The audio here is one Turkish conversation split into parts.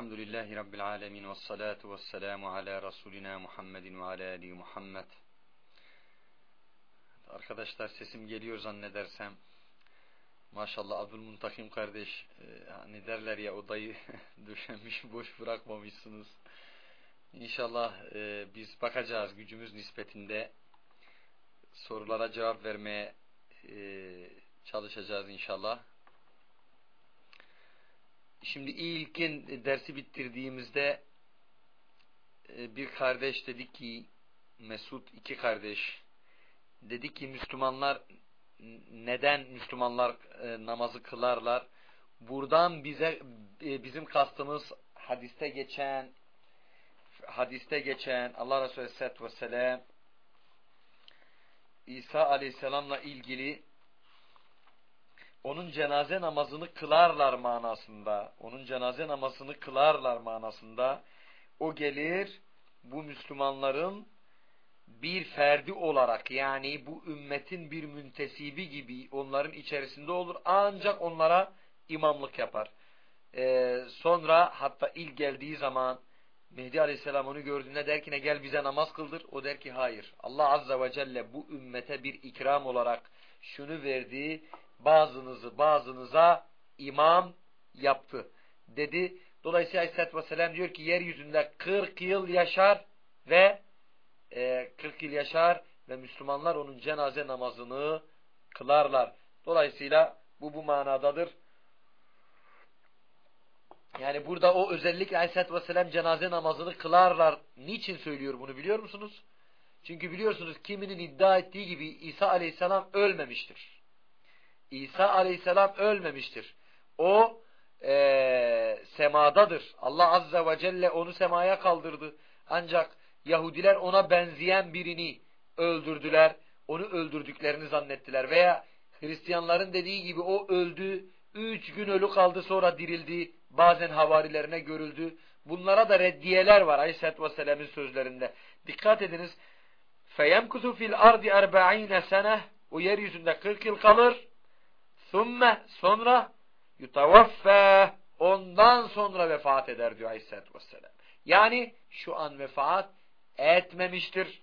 Elhamdülillahi Rabbil alemin ve salatu ve selamu ala Resulina Muhammedin ve ala Ali Muhammed. Arkadaşlar sesim geliyor zannedersem. Maşallah Abdülmuntakim kardeş e, hani derler ya odayı döşenmiş boş bırakmamışsınız. İnşallah e, biz bakacağız gücümüz nispetinde sorulara cevap vermeye e, çalışacağız inşallah. Şimdi ilkin dersi bitirdiğimizde e, bir kardeş dedi ki Mesut iki kardeş dedi ki Müslümanlar neden Müslümanlar e, namazı kılarlar? Buradan bize e, bizim kastımız hadiste geçen hadiste geçen Allah Resulü Aleyhisselatü Vesselam İsa Aleyhisselam'la ilgili onun cenaze namazını kılarlar manasında, onun cenaze namazını kılarlar manasında o gelir bu Müslümanların bir ferdi olarak yani bu ümmetin bir müntesibi gibi onların içerisinde olur ancak onlara imamlık yapar. Ee, sonra hatta ilk geldiği zaman Mehdi Aleyhisselam onu gördüğünde der ki ne gel bize namaz kıldır. O der ki hayır. Allah Azze ve Celle bu ümmete bir ikram olarak şunu verdi bazınızı bazınıza imam yaptı dedi. Dolayısıyla Aleyhisselatü Vesselam diyor ki yeryüzünde 40 yıl yaşar ve e, 40 yıl yaşar ve Müslümanlar onun cenaze namazını kılarlar. Dolayısıyla bu bu manadadır. Yani burada o özellikle Aleyhisselatü Vesselam cenaze namazını kılarlar. Niçin söylüyor bunu biliyor musunuz? Çünkü biliyorsunuz kiminin iddia ettiği gibi İsa Aleyhisselam ölmemiştir. İsa aleyhisselam ölmemiştir. O e, semadadır. Allah azze ve celle onu semaya kaldırdı. Ancak Yahudiler ona benzeyen birini öldürdüler. Onu öldürdüklerini zannettiler. Veya Hristiyanların dediği gibi o öldü. Üç gün ölü kaldı sonra dirildi. Bazen havarilerine görüldü. Bunlara da reddiyeler var Aleyhisselatü Vesselam'ın sözlerinde. Dikkat ediniz. فَيَمْكُثُ فِي الْاَرْضِ اَرْبَعِينَ sene O yeryüzünde 40 yıl kalır. Sümme sonra yutavaffe ondan sonra vefat eder diyor Aleyhisselatü Vesselam. Yani şu an vefat etmemiştir.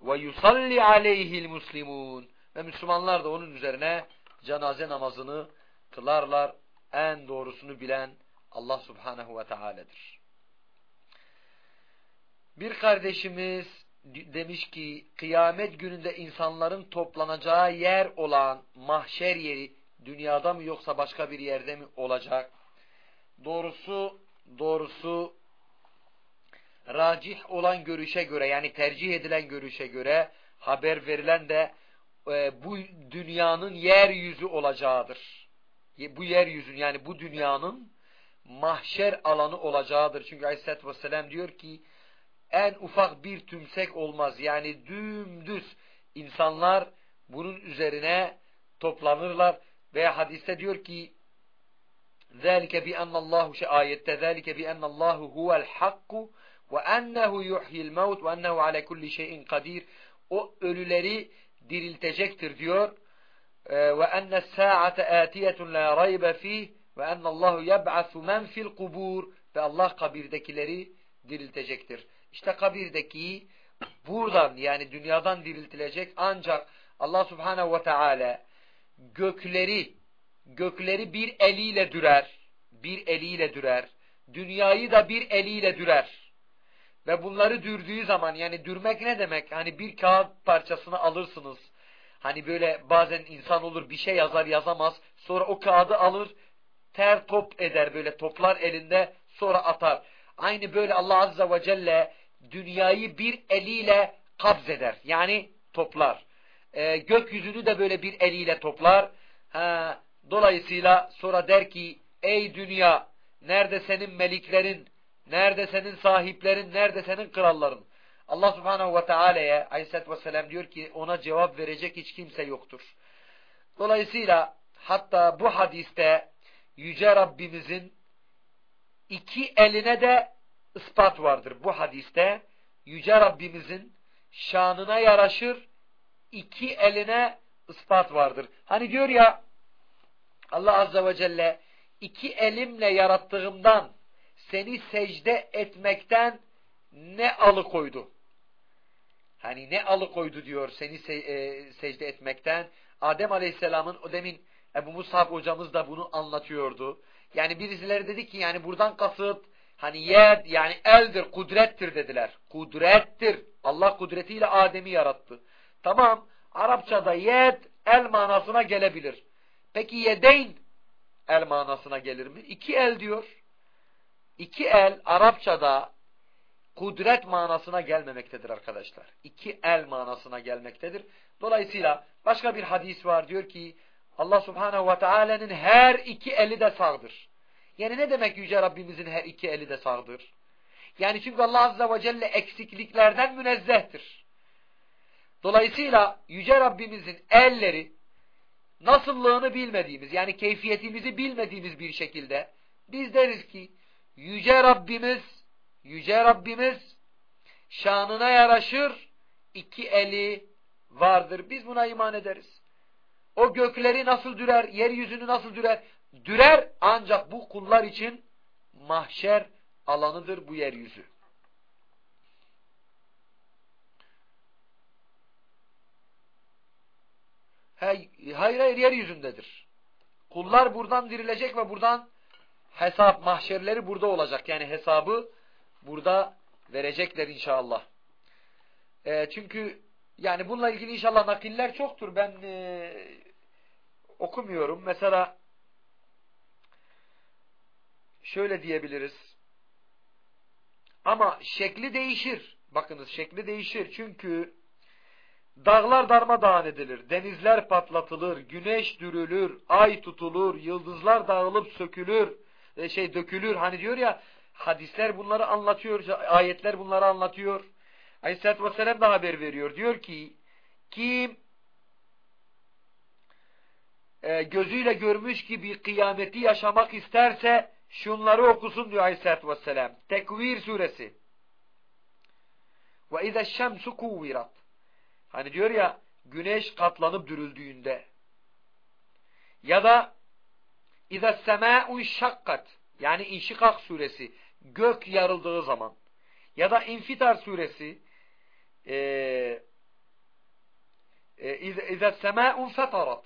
Ve yusalli aleyhil muslimun ve Müslümanlar da onun üzerine cenaze namazını kılarlar. En doğrusunu bilen Allah Subhanahu ve Teala'dır. Bir kardeşimiz demiş ki kıyamet gününde insanların toplanacağı yer olan mahşer yeri dünyada mı yoksa başka bir yerde mi olacak? Doğrusu doğrusu racih olan görüşe göre yani tercih edilen görüşe göre haber verilen de e, bu dünyanın yeryüzü olacağıdır. Bu yeryüzün yani bu dünyanın mahşer alanı olacağıdır. Çünkü Aleyhisselatü Vesselam diyor ki en ufak bir tümsek olmaz. Yani dümdüz insanlar bunun üzerine toplanırlar ve hadiste diyor ki ذَٰلِكَ بِأَنَّ اللّٰهُ şey ayette ذَٰلِكَ بِأَنَّ اللّٰهُ هُوَ الْحَقُّ وَأَنَّهُ يُحْيِ الْمَوْتِ وَأَنَّهُ عَلَى كُلِّ شَيْءٍ قَدِيرٌ O ölüleri diriltecektir diyor. وَأَنَّ السَّاعَةَ آتِيَةٌ لَا رَيْبَ ف۪يهِ وَأَنَّ اللّٰهُ يَبْعَثُ مَنْ فِي الْقُبُورِ Ve Allah kabirdekileri diriltecektir. İşte kabirdeki buradan yani dünyadan diriltilecek ancak Allah subhanehu ve teala gökleri gökleri bir eliyle dürer. Bir eliyle dürer. Dünyayı da bir eliyle dürer. Ve bunları dürdüğü zaman yani dürmek ne demek? Hani bir kağıt parçasını alırsınız. Hani böyle bazen insan olur bir şey yazar yazamaz. Sonra o kağıdı alır ter top eder böyle toplar elinde sonra atar. Aynı böyle Allah Azze ve Celle dünyayı bir eliyle kabz eder. Yani toplar. Ee, gökyüzünü de böyle bir eliyle toplar. Ha, dolayısıyla sonra der ki ey dünya nerede senin meliklerin, nerede senin sahiplerin, nerede senin kralların? Allah subhanehu ve teala'ya aleyhissalatü vesselam diyor ki ona cevap verecek hiç kimse yoktur. Dolayısıyla hatta bu hadiste Yüce Rabbimizin iki eline de ispat vardır. Bu hadiste Yüce Rabbimizin şanına yaraşır iki eline ispat vardır. Hani diyor ya Allah Azze ve Celle iki elimle yarattığımdan seni secde etmekten ne alıkoydu? Hani ne alıkoydu diyor seni se e, secde etmekten. Adem Aleyhisselam'ın o demin Ebu Musab hocamız da bunu anlatıyordu. Yani birisileri dedi ki yani buradan kasıt hani yer yani eldir, kudrettir dediler. Kudrettir. Allah kudretiyle Adem'i yarattı. Tamam. Arapçada yed el manasına gelebilir. Peki yedeyn el manasına gelir mi? İki el diyor. İki el Arapçada kudret manasına gelmemektedir arkadaşlar. İki el manasına gelmektedir. Dolayısıyla başka bir hadis var diyor ki Allah subhanehu ve teala'nın her iki eli de sağdır. Yani ne demek Yüce Rabbimizin her iki eli de sağdır? Yani çünkü Allah azze ve celle eksikliklerden münezzehtir. Dolayısıyla Yüce Rabbimizin elleri nasıllığını bilmediğimiz yani keyfiyetimizi bilmediğimiz bir şekilde biz deriz ki Yüce Rabbimiz Yüce Rabbimiz şanına yaraşır iki eli vardır. Biz buna iman ederiz. O gökleri nasıl dürer, yeryüzünü nasıl dürer? Dürer ancak bu kullar için mahşer alanıdır bu yeryüzü. Hayır hayır yeryüzündedir. Kullar buradan dirilecek ve buradan hesap mahşerleri burada olacak. Yani hesabı burada verecekler inşallah. E, çünkü yani bununla ilgili inşallah nakiller çoktur. Ben e, okumuyorum. Mesela şöyle diyebiliriz. Ama şekli değişir. Bakınız şekli değişir. Çünkü dağlar darmadağın edilir. Denizler patlatılır. Güneş dürülür. Ay tutulur. Yıldızlar dağılıp sökülür. E, şey dökülür. Hani diyor ya hadisler bunları anlatıyor. Ayetler bunları anlatıyor. Aleyhisselatü Vesselam da haber veriyor. Diyor ki kim e, gözüyle görmüş gibi kıyameti yaşamak isterse şunları okusun diyor Aleyhisselatü Vesselam. Tekvir suresi. Ve izâ şemsu kuvvirat. Hani diyor ya güneş katlanıp dürüldüğünde ya da izâ semâ'un şakkat yani İnşikak suresi gök yarıldığı zaman ya da İnfitar suresi اِذَا السَّمَاءٌ فَتَرَتْ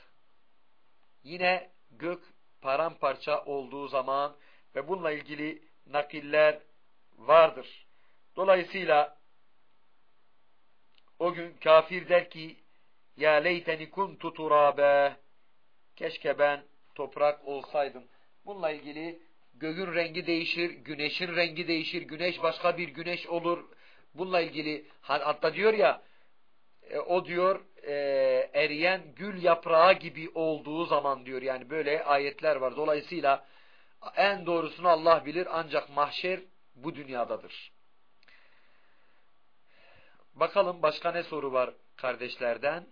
Yine gök paramparça olduğu zaman ve bununla ilgili nakiller vardır. Dolayısıyla o gün kafir der ki ya leyteni kuntu turabe keşke ben toprak olsaydım. Bununla ilgili göğün rengi değişir, güneşin rengi değişir, güneş başka bir güneş olur, bununla ilgili hatta diyor ya e, o diyor e, eriyen gül yaprağı gibi olduğu zaman diyor yani böyle ayetler var. Dolayısıyla en doğrusunu Allah bilir ancak mahşer bu dünyadadır. Bakalım başka ne soru var kardeşlerden?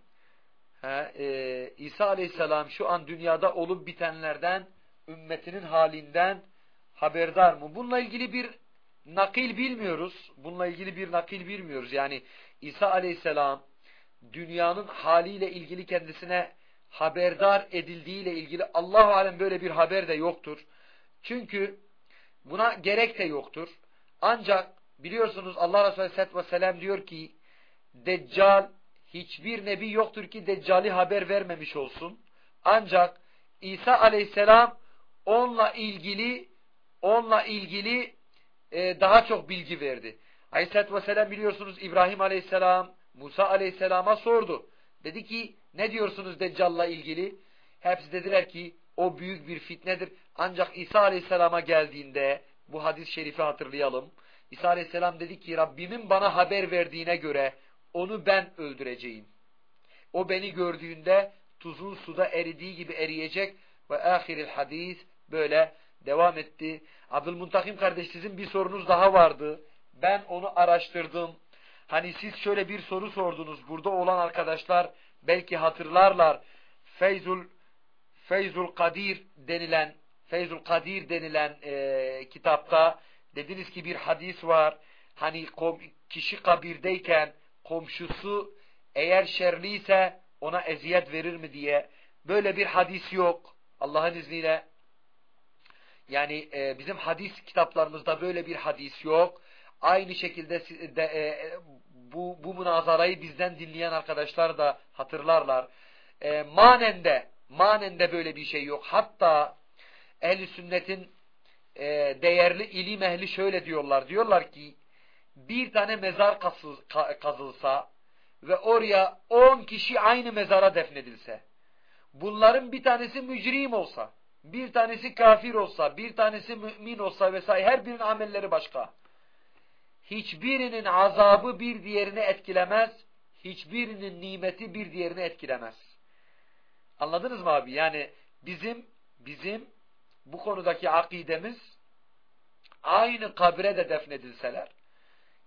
He, e, İsa aleyhisselam şu an dünyada olup bitenlerden, ümmetinin halinden haberdar mı? Bununla ilgili bir nakil bilmiyoruz. Bununla ilgili bir nakil bilmiyoruz. Yani İsa aleyhisselam dünyanın haliyle ilgili kendisine haberdar edildiğiyle ilgili Allah alem böyle bir haber de yoktur. Çünkü buna gerek de yoktur. Ancak biliyorsunuz Allah Resulü Aleyhisselatü Vesselam diyor ki Deccal hiçbir nebi yoktur ki Deccali haber vermemiş olsun. Ancak İsa Aleyhisselam onunla ilgili onunla ilgili e, daha çok bilgi verdi. Aleyhisselatü Vesselam biliyorsunuz İbrahim Aleyhisselam, Musa Aleyhisselam'a sordu. Dedi ki ne diyorsunuz Deccal'la ilgili? Hepsi dediler ki o büyük bir fitnedir. Ancak İsa Aleyhisselam'a geldiğinde bu hadis-i şerifi hatırlayalım. İsa Aleyhisselam dedi ki Rabbimin bana haber verdiğine göre onu ben öldüreceğim. O beni gördüğünde tuzun suda eridiği gibi eriyecek ve ahiril hadis böyle devam etti. Abdülmuntakim kardeş sizin bir sorunuz daha vardı. Ben onu araştırdım. Hani siz şöyle bir soru sordunuz. Burada olan arkadaşlar belki hatırlarlar. Feyzul Feyzul Kadir denilen Feyzul Kadir denilen e, kitapta dediniz ki bir hadis var. Hani kom, kişi kabirdeyken komşusu eğer şerliyse ona eziyet verir mi diye. Böyle bir hadis yok. Allah'ın izniyle Yani e, bizim hadis kitaplarımızda böyle bir hadis yok. Aynı şekilde de, e, bu, bu münazarayı bizden dinleyen arkadaşlar da hatırlarlar. E, manen de, manen de böyle bir şey yok. Hatta ehl sünnetin e, değerli ilim ehli şöyle diyorlar. Diyorlar ki bir tane mezar kazılsa ve oraya on kişi aynı mezara defnedilse bunların bir tanesi mücrim olsa bir tanesi kafir olsa bir tanesi mümin olsa vesaire her birinin amelleri başka hiçbirinin azabı bir diğerini etkilemez hiçbirinin nimeti bir diğerini etkilemez anladınız mı abi yani bizim bizim bu konudaki akidemiz aynı kabire de defnedilseler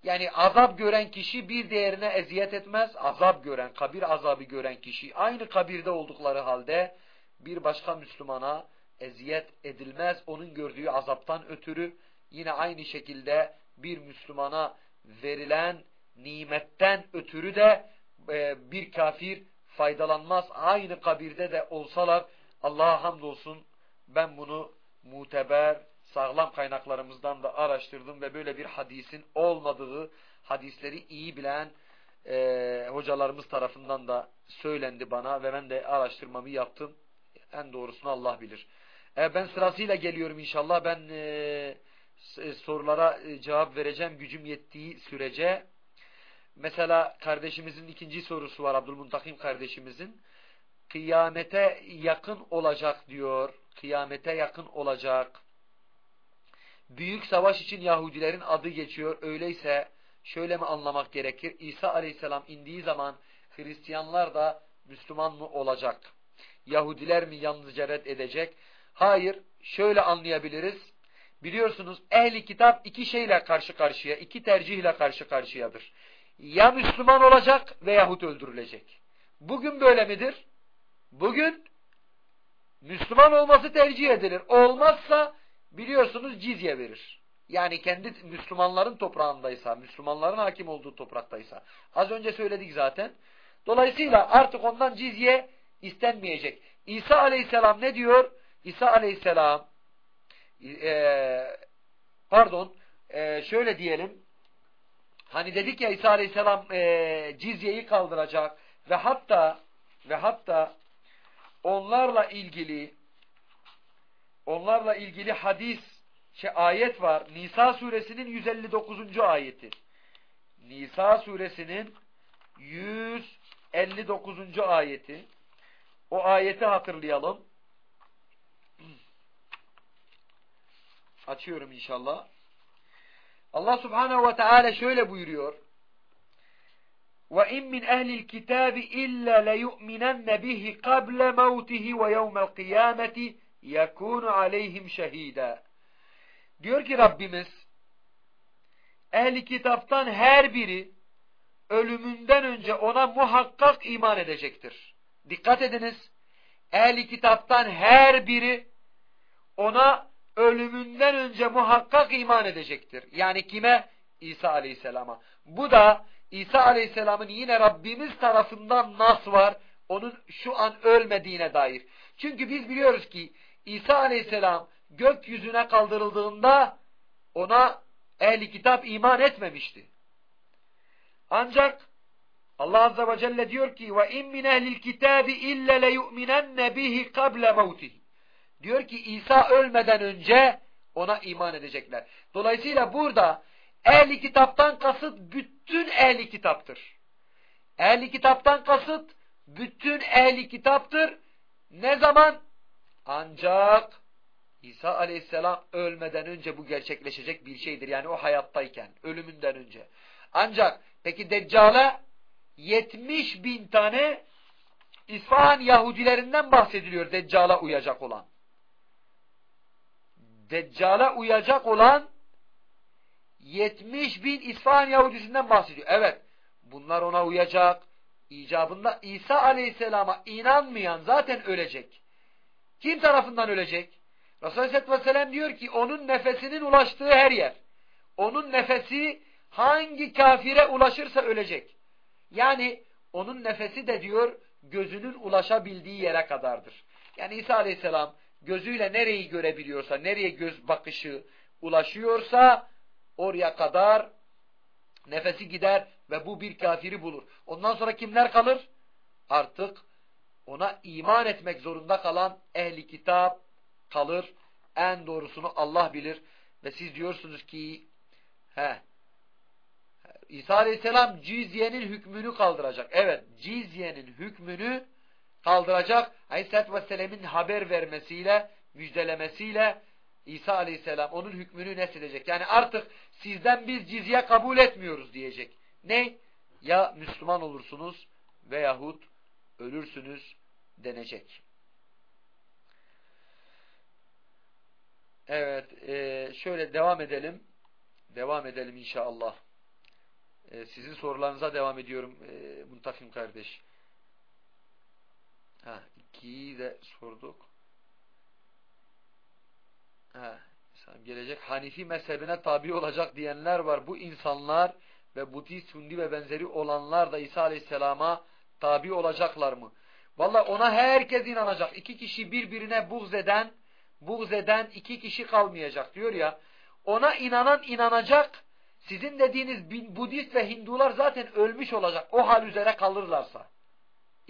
yani azap gören kişi bir diğerine eziyet etmez. Azap gören, kabir azabı gören kişi aynı kabirde oldukları halde bir başka Müslümana eziyet edilmez. Onun gördüğü azaptan ötürü yine aynı şekilde bir Müslümana verilen nimetten ötürü de e, bir kafir faydalanmaz. Aynı kabirde de olsalar Allah'a hamdolsun ben bunu muteber, sağlam kaynaklarımızdan da araştırdım ve böyle bir hadisin olmadığı hadisleri iyi bilen e, hocalarımız tarafından da söylendi bana ve ben de araştırmamı yaptım. En doğrusunu Allah bilir. E, ben sırasıyla geliyorum inşallah. Ben e, sorulara e, cevap vereceğim gücüm yettiği sürece. Mesela kardeşimizin ikinci sorusu var Abdülmuntakim kardeşimizin. Kıyamete yakın olacak diyor. Kıyamete yakın olacak büyük savaş için Yahudilerin adı geçiyor. Öyleyse şöyle mi anlamak gerekir? İsa aleyhisselam indiği zaman Hristiyanlar da Müslüman mı olacak? Yahudiler mi yalnızca red edecek? Hayır, şöyle anlayabiliriz. Biliyorsunuz ehli kitap iki şeyle karşı karşıya, iki tercihle karşı karşıyadır. Ya Müslüman olacak ve Yahut öldürülecek. Bugün böyle midir? Bugün Müslüman olması tercih edilir. Olmazsa biliyorsunuz cizye verir. Yani kendi Müslümanların toprağındaysa, Müslümanların hakim olduğu topraktaysa. Az önce söyledik zaten. Dolayısıyla artık ondan cizye istenmeyecek. İsa aleyhisselam ne diyor? İsa aleyhisselam e, pardon e, şöyle diyelim hani dedik ya İsa aleyhisselam e, cizyeyi kaldıracak ve hatta ve hatta onlarla ilgili onlarla ilgili hadis, şey, ayet var. Nisa suresinin 159. ayeti. Nisa suresinin 159. ayeti. O ayeti hatırlayalım. Açıyorum inşallah. Allah subhanehu ve teala şöyle buyuruyor. وَاِنْ مِنْ اَهْلِ الْكِتَابِ اِلَّا لَيُؤْمِنَنَّ بِهِ قَبْلَ مَوْتِهِ وَيَوْمَ الْقِيَامَةِ yekunu aleyhim şehide. Diyor ki Rabbimiz ehli kitaptan her biri ölümünden önce ona muhakkak iman edecektir. Dikkat ediniz. Ehli kitaptan her biri ona ölümünden önce muhakkak iman edecektir. Yani kime? İsa aleyhisselama. Bu da İsa aleyhisselamın yine Rabbimiz tarafından nas var. Onun şu an ölmediğine dair. Çünkü biz biliyoruz ki İsa aleyhisselam gökyüzüne kaldırıldığında ona ehli kitap iman etmemişti. Ancak Allah azze ve celle diyor ki in min ehlil kitabi illa leyu'minenne bihi kable mevtihi. Diyor ki İsa ölmeden önce ona iman edecekler. Dolayısıyla burada ehli kitaptan kasıt bütün ehli kitaptır. Ehli kitaptan kasıt bütün ehli kitaptır. Ne zaman? Ancak İsa aleyhisselam ölmeden önce bu gerçekleşecek bir şeydir. Yani o hayattayken, ölümünden önce. Ancak peki Deccal'e 70 bin tane İsfahan Yahudilerinden bahsediliyor Deccal'a uyacak olan. Deccal'a uyacak olan 70 bin İsfahan Yahudisinden bahsediyor. Evet, bunlar ona uyacak. İcabında İsa Aleyhisselam'a inanmayan zaten ölecek. Kim tarafından ölecek? Resulullah Aleyhisselatü Vesselam diyor ki onun nefesinin ulaştığı her yer. Onun nefesi hangi kafire ulaşırsa ölecek. Yani onun nefesi de diyor gözünün ulaşabildiği yere kadardır. Yani İsa Aleyhisselam gözüyle nereyi görebiliyorsa, nereye göz bakışı ulaşıyorsa oraya kadar nefesi gider ve bu bir kafiri bulur. Ondan sonra kimler kalır? Artık ona iman etmek zorunda kalan ehli kitap kalır. En doğrusunu Allah bilir. Ve siz diyorsunuz ki he, İsa Aleyhisselam cizyenin hükmünü kaldıracak. Evet cizyenin hükmünü kaldıracak. Aleyhisselatü Vesselam'ın haber vermesiyle, müjdelemesiyle İsa Aleyhisselam onun hükmünü nesledecek. Yani artık sizden biz cizye kabul etmiyoruz diyecek. Ne? Ya Müslüman olursunuz veyahut ölürsünüz denecek. Evet, e, şöyle devam edelim. Devam edelim inşallah. E, sizin sorularınıza devam ediyorum e, Muntakim kardeş. Ha, ikiyi de sorduk. Ha, gelecek Hanifi mezhebine tabi olacak diyenler var. Bu insanlar ve Budist, Sundi ve benzeri olanlar da İsa Aleyhisselam'a tabi olacaklar mı? Valla ona herkes inanacak. İki kişi birbirine buğz eden, buğz eden iki kişi kalmayacak diyor ya. Ona inanan inanacak. Sizin dediğiniz Budist ve Hindular zaten ölmüş olacak. O hal üzere kalırlarsa.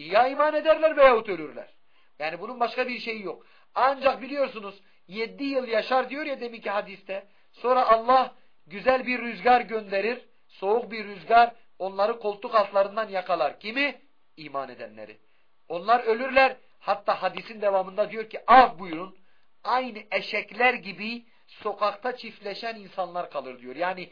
Ya iman ederler veyahut ölürler. Yani bunun başka bir şeyi yok. Ancak biliyorsunuz yedi yıl yaşar diyor ya deminki hadiste. Sonra Allah güzel bir rüzgar gönderir. Soğuk bir rüzgar onları koltuk altlarından yakalar. Kimi? İman edenleri. Onlar ölürler. Hatta hadisin devamında diyor ki af buyurun. Aynı eşekler gibi sokakta çiftleşen insanlar kalır diyor. Yani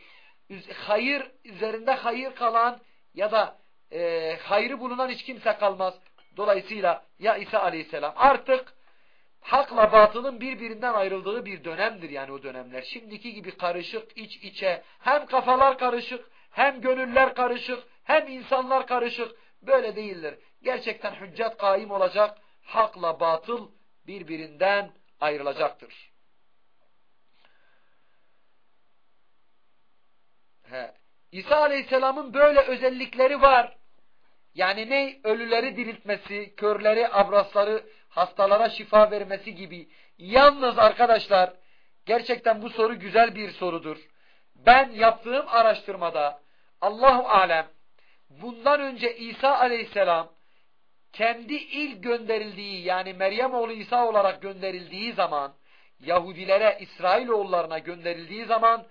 hayır üzerinde hayır kalan ya da e, hayrı bulunan hiç kimse kalmaz. Dolayısıyla ya İsa aleyhisselam artık hakla batılın birbirinden ayrıldığı bir dönemdir yani o dönemler. Şimdiki gibi karışık iç içe hem kafalar karışık hem gönüller karışık hem insanlar karışık böyle değildir. Gerçekten hüccet kaim olacak hakla batıl birbirinden ayrılacaktır. He. İsa Aleyhisselam'ın böyle özellikleri var. Yani ne? Ölüleri diriltmesi, körleri, abrasları, hastalara şifa vermesi gibi. Yalnız arkadaşlar, gerçekten bu soru güzel bir sorudur. Ben yaptığım araştırmada, Allahu Alem, bundan önce İsa Aleyhisselam, kendi ilk gönderildiği yani Meryem oğlu İsa olarak gönderildiği zaman, Yahudilere, İsrailoğullarına gönderildiği zaman,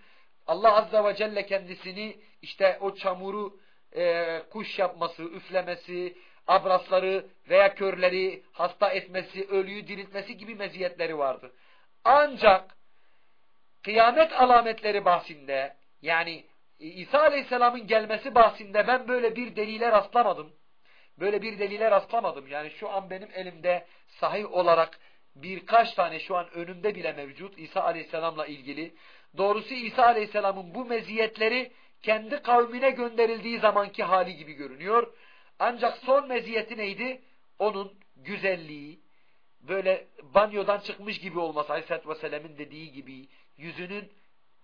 Allah Azze ve Celle kendisini işte o çamuru e, kuş yapması, üflemesi, abrasları veya körleri hasta etmesi, ölüyü diriltmesi gibi meziyetleri vardı. Ancak kıyamet alametleri bahsinde yani İsa Aleyhisselam'ın gelmesi bahsinde ben böyle bir delile rastlamadım. Böyle bir delile rastlamadım. Yani şu an benim elimde sahih olarak birkaç tane şu an önümde bile mevcut İsa Aleyhisselam'la ilgili. Doğrusu İsa Aleyhisselam'ın bu meziyetleri kendi kavmine gönderildiği zamanki hali gibi görünüyor. Ancak son meziyeti neydi? Onun güzelliği, böyle banyodan çıkmış gibi olması, Aleyhisselatü Vesselam'ın dediği gibi, yüzünün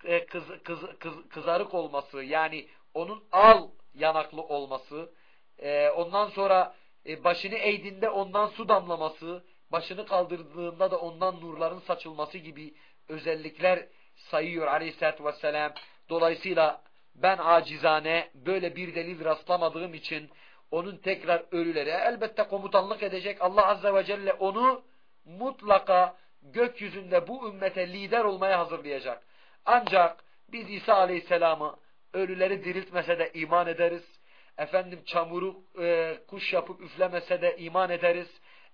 e, kız, kız, kız, kızarık olması, yani onun al yanaklı olması, e, ondan sonra e, başını eğdiğinde ondan su damlaması, başını kaldırdığında da ondan nurların saçılması gibi özellikler sayıyor Aleyhisselatü Vesselam. Dolayısıyla ben acizane böyle bir delil rastlamadığım için onun tekrar ölülere elbette komutanlık edecek Allah Azze ve Celle onu mutlaka gökyüzünde bu ümmete lider olmaya hazırlayacak. Ancak biz İsa Aleyhisselam'ı ölüleri diriltmese de iman ederiz. Efendim çamuru e, kuş yapıp üflemese de iman ederiz.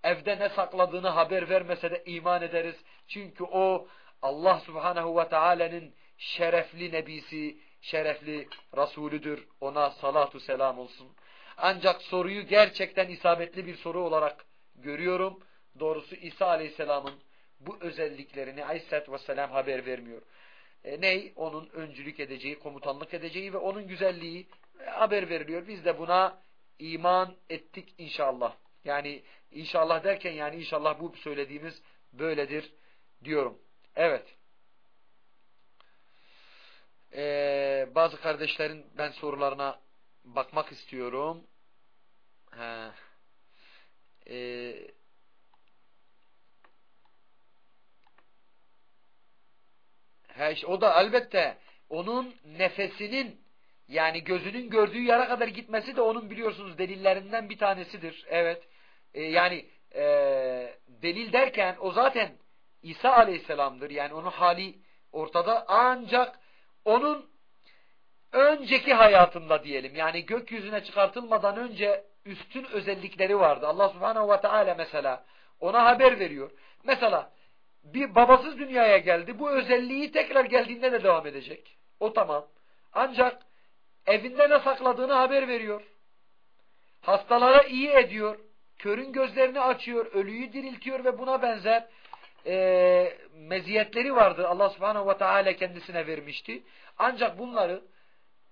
Evde ne sakladığını haber vermese de iman ederiz. Çünkü o Allah Subhanahu ve Taala'nın şerefli nebisi, şerefli Resulüdür. Ona salatu selam olsun. Ancak soruyu gerçekten isabetli bir soru olarak görüyorum. Doğrusu İsa Aleyhisselam'ın bu özelliklerini Aleyhisselatü Vesselam haber vermiyor. E, ney? Onun öncülük edeceği, komutanlık edeceği ve onun güzelliği haber veriliyor. Biz de buna iman ettik inşallah. Yani inşallah derken yani inşallah bu söylediğimiz böyledir diyorum. Evet. Ee, bazı kardeşlerin ben sorularına bakmak istiyorum. He. Ee, He, o da elbette onun nefesinin yani gözünün gördüğü yere kadar gitmesi de onun biliyorsunuz delillerinden bir tanesidir. Evet. E, yani e, delil derken o zaten İsa aleyhisselamdır. Yani onun hali ortada ancak onun önceki hayatında diyelim yani gökyüzüne çıkartılmadan önce üstün özellikleri vardı. Allah subhanehu ve teala mesela ona haber veriyor. Mesela bir babasız dünyaya geldi. Bu özelliği tekrar geldiğinde de devam edecek. O tamam. Ancak evinde ne sakladığını haber veriyor. Hastalara iyi ediyor. Körün gözlerini açıyor. Ölüyü diriltiyor ve buna benzer e, meziyetleri vardı. Allah subhanehu ve teala kendisine vermişti. Ancak bunları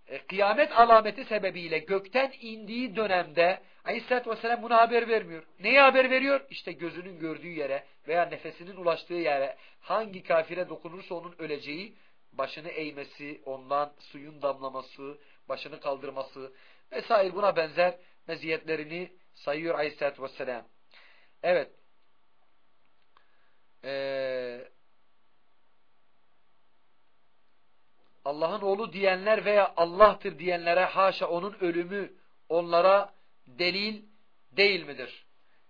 e, kıyamet alameti sebebiyle gökten indiği dönemde Aleyhisselatü Vesselam buna haber vermiyor. Neye haber veriyor? İşte gözünün gördüğü yere veya nefesinin ulaştığı yere hangi kafire dokunursa onun öleceği, başını eğmesi, ondan suyun damlaması, başını kaldırması vesaire buna benzer meziyetlerini sayıyor Aleyhisselatü Vesselam. Evet. Ee, Allah'ın oğlu diyenler veya Allah'tır diyenlere haşa onun ölümü onlara delil değil midir?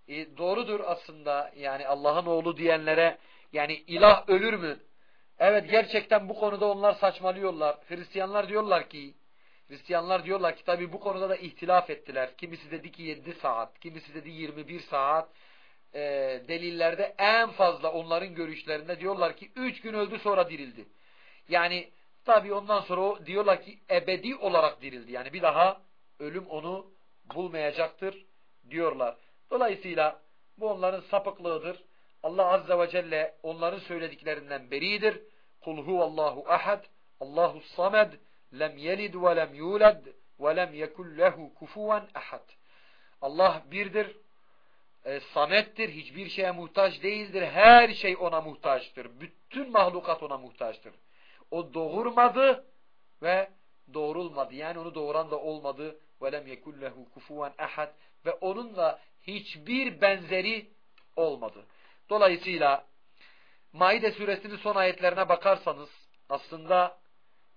E, doğrudur aslında yani Allah'ın oğlu diyenlere yani ilah ölür mü? Evet gerçekten bu konuda onlar saçmalıyorlar. Hristiyanlar diyorlar ki Hristiyanlar diyorlar ki tabi bu konuda da ihtilaf ettiler. Kimisi dedi ki 7 saat, kimisi dedi 21 saat. E, delillerde en fazla onların görüşlerinde diyorlar ki 3 gün öldü sonra dirildi. Yani tabi ondan sonra o diyorlar ki ebedi olarak dirildi. Yani bir daha ölüm onu bulmayacaktır diyorlar. Dolayısıyla bu onların sapıklığıdır. Allah Azze ve Celle onların söylediklerinden beridir. Kul huvallahu ahad, Allahu samed, lem yelid ve lem yulad ve lem yekun lehu kufuven ahad. Allah birdir, e, samettir, hiçbir şeye muhtaç değildir. Her şey ona muhtaçtır. Bütün mahlukat ona muhtaçtır. O doğurmadı ve doğrulmadı. Yani onu doğuran da olmadı. وَلَمْ يَكُلْ لَهُ كُفُوًا اَحَدٍ Ve onunla hiçbir benzeri olmadı. Dolayısıyla Maide suresinin son ayetlerine bakarsanız aslında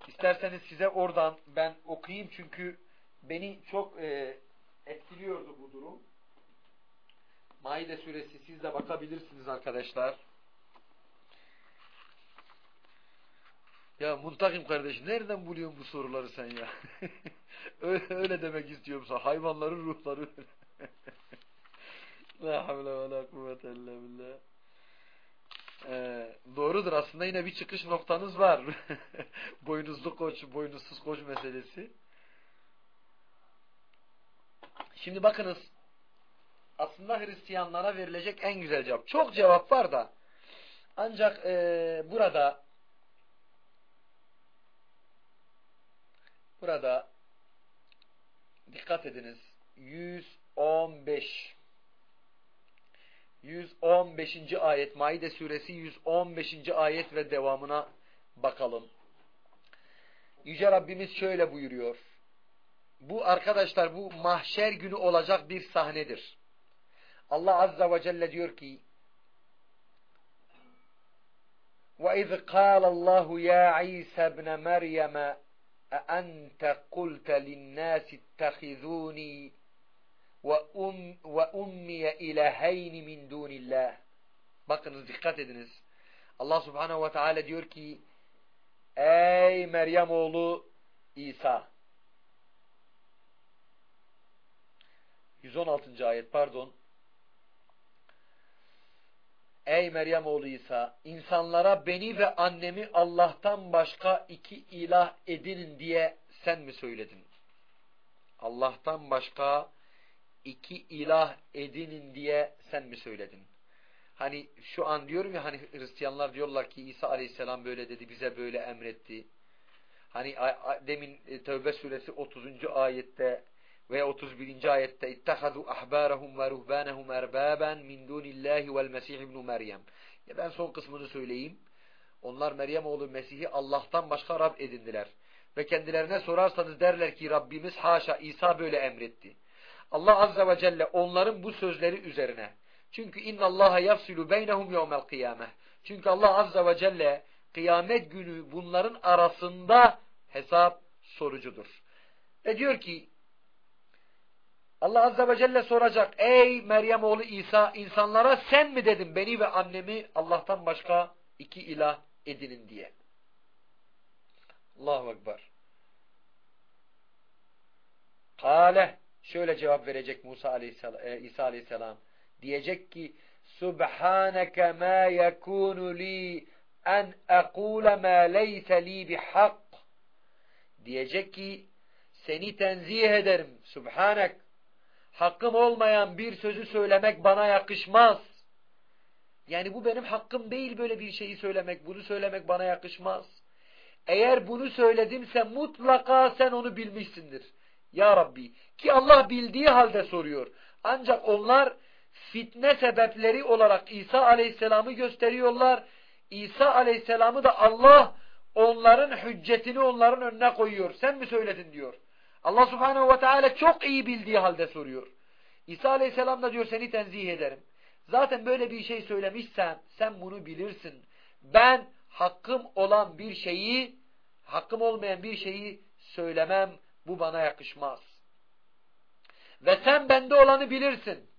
isterseniz size oradan ben okuyayım çünkü beni çok e, etkiliyordu bu durum. Maide suresi siz de bakabilirsiniz arkadaşlar. Ya Muntakim kardeş nereden buluyorsun bu soruları sen ya? öyle, demek istiyorum sana. Hayvanların ruhları. La havle ve la kuvvete illa billah. Ee, doğrudur aslında yine bir çıkış noktanız var. Boynuzlu koç, boynuzsuz koç meselesi. Şimdi bakınız aslında Hristiyanlara verilecek en güzel cevap. Çok cevap var da ancak e, burada Burada dikkat ediniz. 115 115. ayet Maide suresi 115. ayet ve devamına bakalım. Yüce Rabbimiz şöyle buyuruyor. Bu arkadaşlar bu mahşer günü olacak bir sahnedir. Allah Azza ve Celle diyor ki وَاِذْ قَالَ اللّٰهُ يَا عِيسَ ابْنَ مَرْيَمَ أأنت قلت للناس اتخذوني وأم وأمي إلهين min dunillah. Bakınız dikkat ediniz. Allah Subhanahu ve Teala diyor ki Ey Meryem oğlu İsa 116. ayet pardon Ey Meryem oğlu İsa, insanlara beni ve annemi Allah'tan başka iki ilah edinin diye sen mi söyledin? Allah'tan başka iki ilah edinin diye sen mi söyledin? Hani şu an diyorum ya hani Hristiyanlar diyorlar ki İsa Aleyhisselam böyle dedi, bize böyle emretti. Hani demin e, Tevbe suresi 30. ayette ve 31. ayette ittehadu ahbarahum ve ruhbanahum erbaben min dunillahi vel mesih ibn Meryem. Ya ben son kısmını söyleyeyim. Onlar Meryem oğlu Mesih'i Allah'tan başka Rab edindiler. Ve kendilerine sorarsanız derler ki Rabbimiz haşa İsa böyle emretti. Allah azze ve celle onların bu sözleri üzerine. Çünkü inna Allaha yafsilu beynehum yevmel kıyameh. Çünkü Allah azze ve celle kıyamet günü bunların arasında hesap sorucudur. Ve diyor ki Allah Azze ve Celle soracak. Ey Meryem oğlu İsa insanlara sen mi dedin beni ve annemi Allah'tan başka iki ilah edinin diye. Allahu Ekber. Kale şöyle cevap verecek Musa Aleyhisselam, e, İsa Aleyhisselam. Diyecek ki Subhaneke ma yekunu li en ekule ma leyse li bihak. Diyecek ki seni tenzih ederim. Subhanek. Hakkım olmayan bir sözü söylemek bana yakışmaz. Yani bu benim hakkım değil böyle bir şeyi söylemek. Bunu söylemek bana yakışmaz. Eğer bunu söyledimse mutlaka sen onu bilmişsindir. Ya Rabbi. Ki Allah bildiği halde soruyor. Ancak onlar fitne sebepleri olarak İsa Aleyhisselam'ı gösteriyorlar. İsa Aleyhisselam'ı da Allah onların hüccetini onların önüne koyuyor. Sen mi söyledin diyor. Allah Subhanahu ve Teala çok iyi bildiği halde soruyor. İsa Aleyhisselam da diyor seni tenzih ederim. Zaten böyle bir şey söylemişsen sen bunu bilirsin. Ben hakkım olan bir şeyi, hakkım olmayan bir şeyi söylemem. Bu bana yakışmaz. Ve sen bende olanı bilirsin.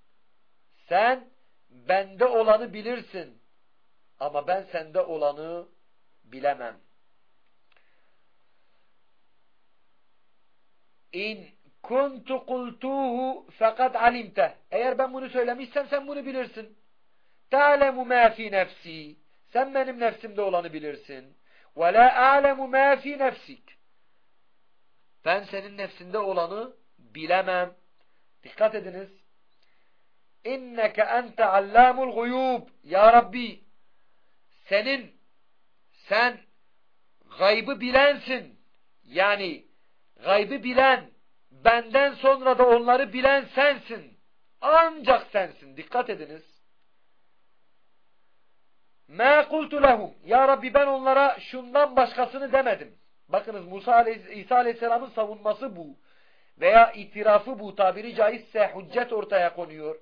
Sen bende olanı bilirsin. Ama ben sende olanı bilemem. İn kuntu kultuhu fakat alimte. Eğer ben bunu söylemişsem sen bunu bilirsin. Ta'lemu ma fi nefsi. Sen benim nefsimde olanı bilirsin. Ve la a'lemu ma fi nefsik. Ben senin nefsinde olanı bilemem. Dikkat ediniz. İnneke ente allamul guyub. Ya Rabbi senin sen gaybı bilensin. Yani gaybı bilen, benden sonra da onları bilen sensin. Ancak sensin. Dikkat ediniz. مَا قُلْتُ لَهُمْ Ya Rabbi ben onlara şundan başkasını demedim. Bakınız Musa Aleyh İsa Aleyhisselam'ın savunması bu. Veya itirafı bu tabiri caizse hüccet ortaya konuyor.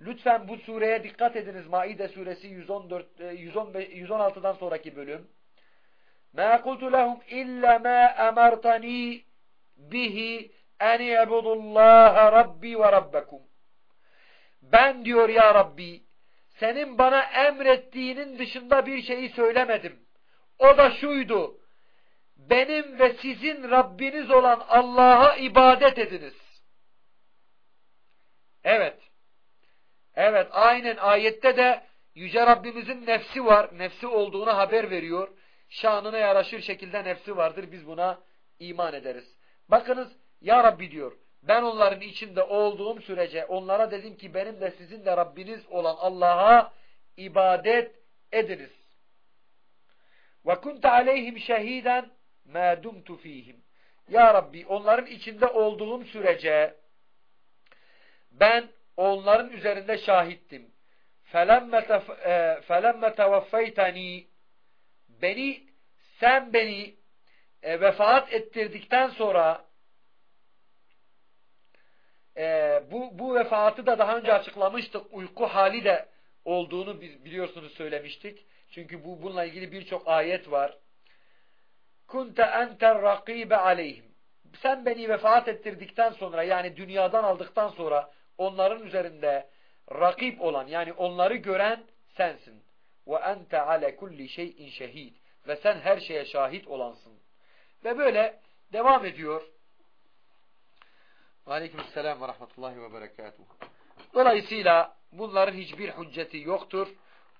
Lütfen bu sureye dikkat ediniz. Maide suresi 114, 115, 116'dan sonraki bölüm. مَا قُلْتُ لَهُمْ اِلَّا مَا اَمَرْتَن۪ي bihi en ibudullaha rabbi ve rabbekum. Ben diyor ya Rabbi senin bana emrettiğinin dışında bir şeyi söylemedim. O da şuydu. Benim ve sizin Rabbiniz olan Allah'a ibadet ediniz. Evet. Evet aynen ayette de Yüce Rabbimizin nefsi var. Nefsi olduğunu haber veriyor. Şanına yaraşır şekilde nefsi vardır. Biz buna iman ederiz. Bakınız ya Rabbi diyor. Ben onların içinde olduğum sürece onlara dedim ki benim de sizin de Rabbiniz olan Allah'a ibadet ediniz. Ve kunte aleyhim şehiden ma dumtu fihim. Ya Rabbi onların içinde olduğum sürece ben onların üzerinde şahittim. Felemme tevaffeyteni beni sen beni e, vefat ettirdikten sonra e, bu, bu vefatı da daha önce açıklamıştık. Uyku hali de olduğunu biliyorsunuz söylemiştik. Çünkü bu bununla ilgili birçok ayet var. Kunte enter rakibe aleyhim. Sen beni vefat ettirdikten sonra yani dünyadan aldıktan sonra onların üzerinde rakip olan yani onları gören sensin. Ve ente ale kulli şeyin şehid. Ve sen her şeye şahit olansın. Ve böyle devam ediyor. Aleykümselam ve rahmetullahi ve berekatuhu. Dolayısıyla bunların hiçbir hücceti yoktur.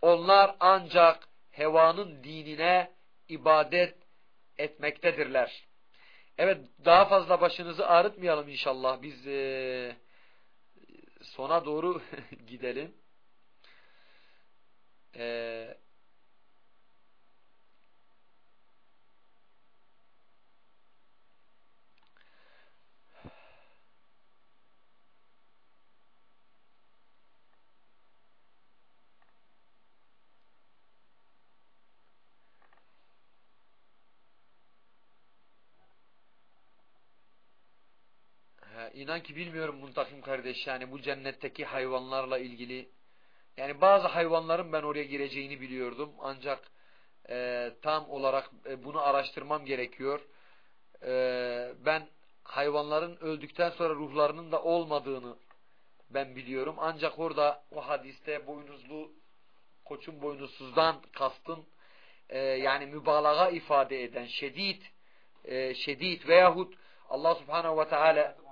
Onlar ancak hevanın dinine ibadet etmektedirler. Evet daha fazla başınızı ağrıtmayalım inşallah. Biz e, sona doğru gidelim. E, İnan ki bilmiyorum Muntakim kardeş yani bu cennetteki hayvanlarla ilgili. Yani bazı hayvanların ben oraya gireceğini biliyordum ancak e, tam olarak e, bunu araştırmam gerekiyor. E, ben hayvanların öldükten sonra ruhlarının da olmadığını ben biliyorum. Ancak orada o hadiste boynuzlu koçun boynuzsuzdan kastın e, yani mübalağa ifade eden şedid e, şedid veyahut Allah subhanehu ve teala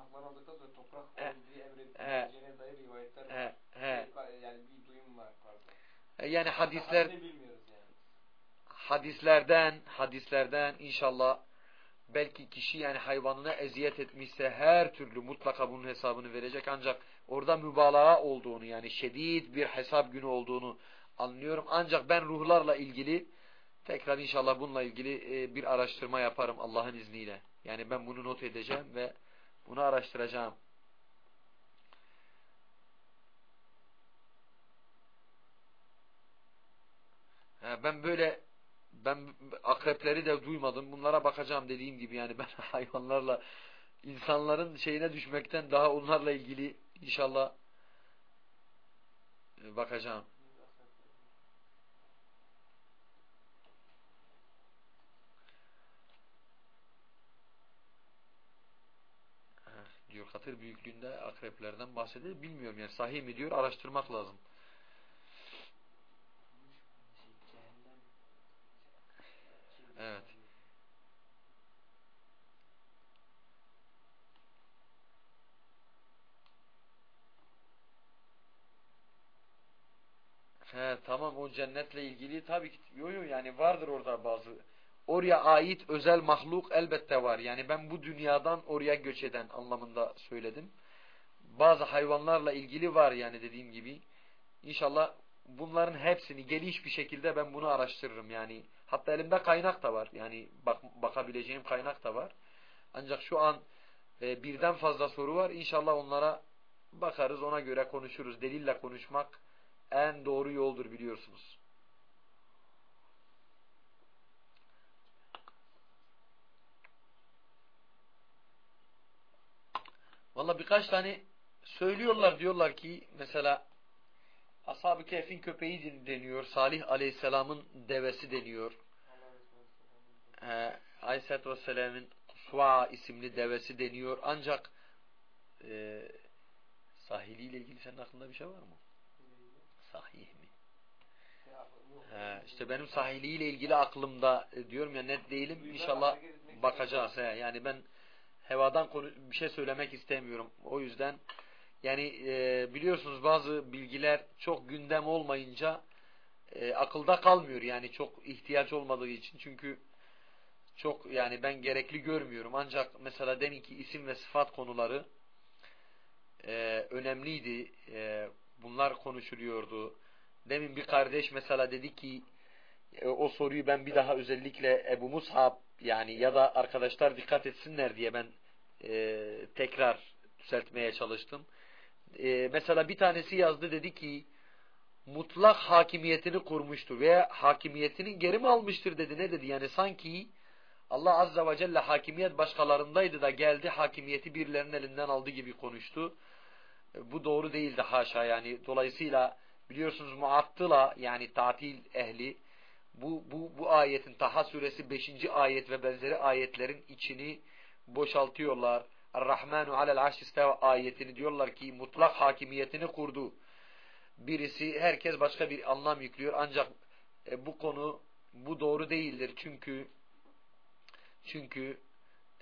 yani hadisler hadislerden hadislerden inşallah belki kişi yani hayvanına eziyet etmişse her türlü mutlaka bunun hesabını verecek ancak orada mübalağa olduğunu yani şedid bir hesap günü olduğunu anlıyorum. Ancak ben ruhlarla ilgili tekrar inşallah bununla ilgili e, bir araştırma yaparım Allah'ın izniyle. Yani ben bunu not edeceğim ve bunu araştıracağım. Ben böyle ben akrepleri de duymadım. Bunlara bakacağım dediğim gibi yani ben hayvanlarla insanların şeyine düşmekten daha onlarla ilgili inşallah e, bakacağım. diyor katır büyüklüğünde akreplerden bahsediyor. Bilmiyorum yani sahih mi diyor araştırmak lazım. Evet. He, tamam o cennetle ilgili tabii ki yo yo yani vardır orada bazı oraya ait özel mahluk elbette var. Yani ben bu dünyadan oraya göç eden anlamında söyledim. Bazı hayvanlarla ilgili var yani dediğim gibi. İnşallah bunların hepsini geliş bir şekilde ben bunu araştırırım yani. Hatta elimde kaynak da var. Yani bak, bakabileceğim kaynak da var. Ancak şu an e, birden fazla soru var. İnşallah onlara bakarız ona göre konuşuruz. Delille konuşmak en doğru yoldur biliyorsunuz. Valla birkaç tane söylüyorlar diyorlar ki mesela Ashab-ı Kehf'in köpeği deniyor. Salih Aleyhisselam'ın devesi deniyor. Aleyhisselatü Vesselam'ın Suva isimli devesi deniyor. Ancak e, sahiliyle ilgili senin aklında bir şey var mı? Sahih mi? He, işte benim sahiliyle ilgili aklımda e, diyorum ya net değilim. İnşallah bakacağız. He. Yani ben hevadan konu, bir şey söylemek istemiyorum. O yüzden yani e, biliyorsunuz bazı bilgiler çok gündem olmayınca e, akılda kalmıyor. Yani çok ihtiyaç olmadığı için. Çünkü çok yani ben gerekli görmüyorum. Ancak mesela deminki isim ve sıfat konuları e, önemliydi. E, bunlar konuşuluyordu. Demin bir kardeş mesela dedi ki e, o soruyu ben bir daha özellikle Ebu Mus'ab yani ya da arkadaşlar dikkat etsinler diye ben e, tekrar düzeltmeye çalıştım. E, mesela bir tanesi yazdı dedi ki mutlak hakimiyetini kurmuştur veya hakimiyetini geri mi almıştır dedi ne dedi yani sanki Allah Azze ve Celle hakimiyet başkalarındaydı da geldi hakimiyeti birilerinin elinden aldı gibi konuştu. E, bu doğru değildi haşa yani dolayısıyla biliyorsunuz muattıla yani tatil ehli bu, bu, bu ayetin Taha suresi 5. ayet ve benzeri ayetlerin içini boşaltıyorlar. Er-Rahmanu alel arş ayetini diyorlar ki mutlak hakimiyetini kurdu. Birisi herkes başka bir anlam yüklüyor ancak e, bu konu bu doğru değildir çünkü çünkü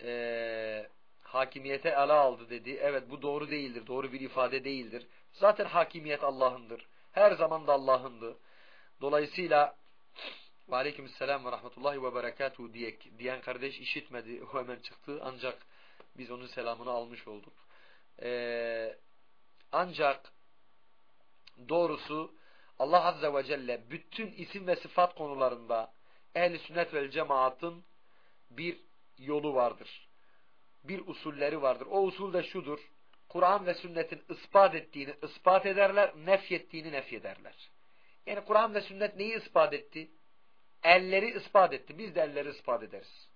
e, hakimiyete ele aldı dedi. Evet bu doğru değildir. Doğru bir ifade değildir. Zaten hakimiyet Allah'ındır. Her zaman da Allah'ındı. Dolayısıyla ve aleykümselam ve rahmetullahi ve berekatuhu diye, diyen kardeş işitmedi. O hemen çıktı. Ancak biz onun selamını almış olduk. Ee, ancak doğrusu Allah Azze ve Celle bütün isim ve sıfat konularında ehli sünnet ve cemaatın bir yolu vardır. Bir usulleri vardır. O usul de şudur. Kur'an ve sünnetin ispat ettiğini ispat ederler, nefyettiğini nefyederler. Yani Kur'an ve sünnet neyi ispat etti? Elleri ispat etti. Biz de elleri ispat ederiz.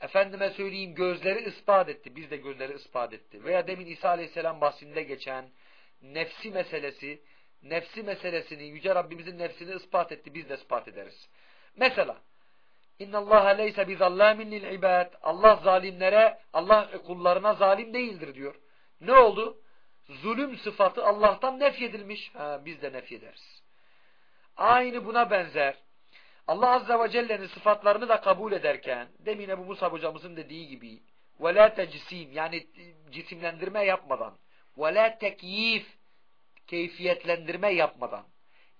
Efendime söyleyeyim gözleri ispat etti. Biz de gözleri ispat etti. Veya demin İsa Aleyhisselam bahsinde geçen nefsi meselesi, nefsi meselesini Yüce Rabbimizin nefsini ispat etti. Biz de ispat ederiz. Mesela İnna Allah leyse bi zallamin lil ibad. Allah zalimlere, Allah kullarına zalim değildir diyor. Ne oldu? Zulüm sıfatı Allah'tan nefyedilmiş. Ha, biz de nefyederiz. Aynı buna benzer. Allah Azze ve Celle'nin sıfatlarını da kabul ederken, demin Ebu Musab hocamızın dediği gibi, وَلَا تَجْسِيم yani cisimlendirme yapmadan, وَلَا tekyif keyfiyetlendirme yapmadan,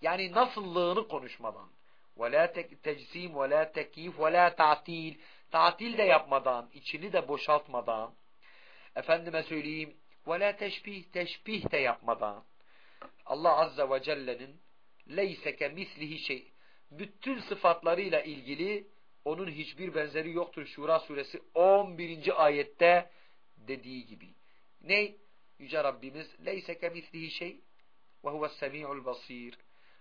yani nasıllığını konuşmadan, ve la tecsim ve la tekif ve la ta'til. Tatil de yapmadan, içini de boşaltmadan. Efendime söyleyeyim. Ve la teşbih, teşbih de yapmadan. Allah Azza ve Celle'nin leyseke mislihi şey. Bütün sıfatlarıyla ilgili onun hiçbir benzeri yoktur. Şura suresi 11. ayette dediği gibi. Ne? Yüce Rabbimiz leyseke mislihi şey ve huves semi'ul basir.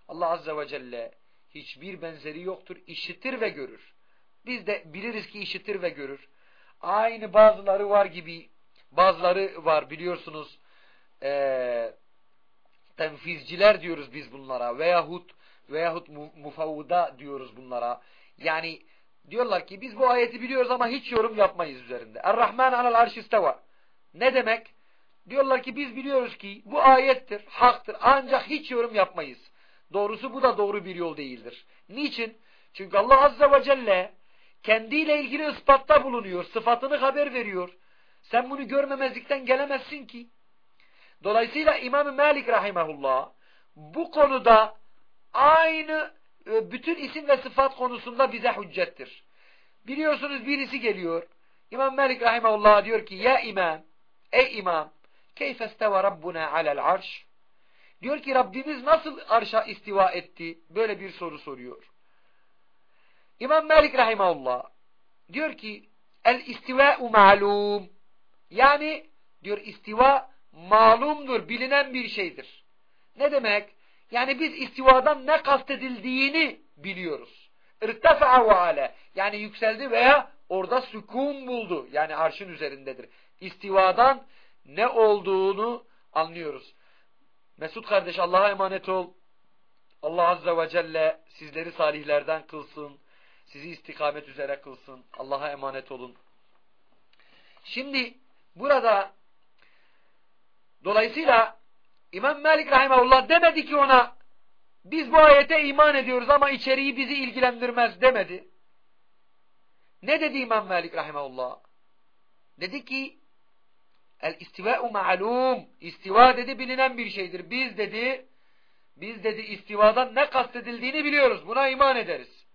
Allah Azza ve Celle hiçbir benzeri yoktur. İşitir ve görür. Biz de biliriz ki işitir ve görür. Aynı bazıları var gibi bazıları var biliyorsunuz ee, tenfizciler diyoruz biz bunlara veyahut veyahut mufavvuda diyoruz bunlara. Yani diyorlar ki biz bu ayeti biliyoruz ama hiç yorum yapmayız üzerinde. Er-Rahman alel arş isteva. Ne demek? Diyorlar ki biz biliyoruz ki bu ayettir, haktır ancak hiç yorum yapmayız. Doğrusu bu da doğru bir yol değildir. Niçin? Çünkü Allah Azze ve Celle kendiyle ilgili ispatta bulunuyor, sıfatını haber veriyor. Sen bunu görmemezlikten gelemezsin ki. Dolayısıyla İmam Malik rahimahullah bu konuda aynı e, bütün isim ve sıfat konusunda bize hüccettir. Biliyorsunuz birisi geliyor. İmam Malik rahimahullah diyor ki ya imam, ey imam, keyfe isteva rabbuna alel arş? Diyor ki Rabbimiz nasıl arşa istiva etti? Böyle bir soru soruyor. İmam Malik rahimahullah diyor ki el istiva'u ma'lum. Yani diyor istiva malumdur, bilinen bir şeydir. Ne demek? Yani biz istivadan ne kastedildiğini biliyoruz. İrtefa'a ve ale. Yani yükseldi veya orada sükun buldu. Yani arşın üzerindedir. İstivadan ne olduğunu anlıyoruz. Mesut kardeş Allah'a emanet ol. Allah Azze ve Celle sizleri salihlerden kılsın. Sizi istikamet üzere kılsın. Allah'a emanet olun. Şimdi burada dolayısıyla İmam Malik Rahimahullah demedi ki ona biz bu ayete iman ediyoruz ama içeriği bizi ilgilendirmez demedi. Ne dedi İmam Malik Rahimahullah? Dedi ki el istiva'u ma'lum istiva dedi bilinen bir şeydir. Biz dedi biz dedi istivadan ne kastedildiğini biliyoruz. Buna iman ederiz.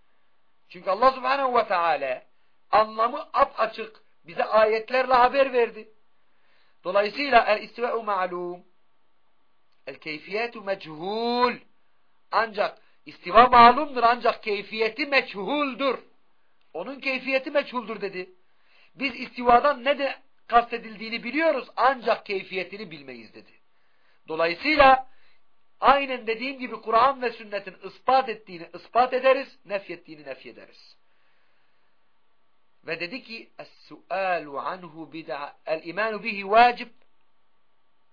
Çünkü Allah Subhanahu ve Teala anlamı açık bize ayetlerle haber verdi. Dolayısıyla el istiva'u ma'lum El keyfiyetu mechul. Ancak istiva malumdur ancak keyfiyeti meçhuldür. Onun keyfiyeti meçhuldür dedi. Biz istivadan ne de kastedildiğini biliyoruz ancak keyfiyetini bilmeyiz dedi. Dolayısıyla aynen dediğim gibi Kur'an ve sünnetin ispat ettiğini ispat ederiz, nefyettiğini nefyederiz. Ve dedi ki Es-sualu anhu bid'a el-imanu bihi vacib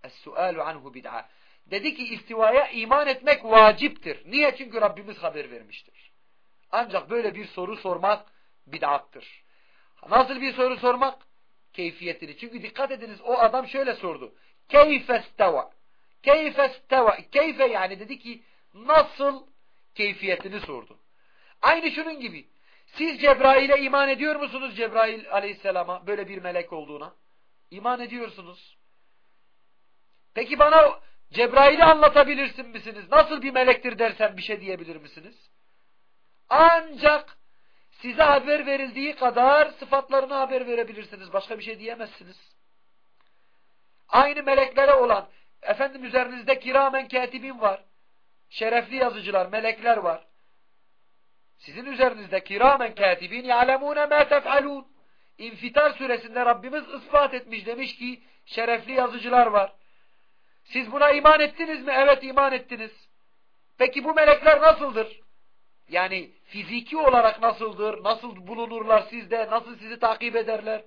Es-sualu anhu bid'a Dedi ki istivaya iman etmek vaciptir. Niye? Çünkü Rabbimiz haber vermiştir. Ancak böyle bir soru sormak bid'attır. Nasıl bir soru sormak? Keyfiyetini. Çünkü dikkat ediniz o adam şöyle sordu. Keyfesteva. Keyfesteva. Keyfe yani dedi ki nasıl keyfiyetini sordu. Aynı şunun gibi. Siz Cebrail'e iman ediyor musunuz Cebrail aleyhisselama böyle bir melek olduğuna? İman ediyorsunuz. Peki bana Cebrail'i anlatabilirsin misiniz? Nasıl bir melektir dersen bir şey diyebilir misiniz? Ancak size haber verildiği kadar sıfatlarını haber verebilirsiniz. Başka bir şey diyemezsiniz. Aynı meleklere olan efendim üzerinizde kiramen katibin var. Şerefli yazıcılar, melekler var. Sizin üzerinizde kiramen katibin ya'lemune ma tef'alun. İnfitar suresinde Rabbimiz ispat etmiş demiş ki şerefli yazıcılar var. Siz buna iman ettiniz mi? Evet iman ettiniz. Peki bu melekler nasıldır? Yani fiziki olarak nasıldır? Nasıl bulunurlar sizde? Nasıl sizi takip ederler?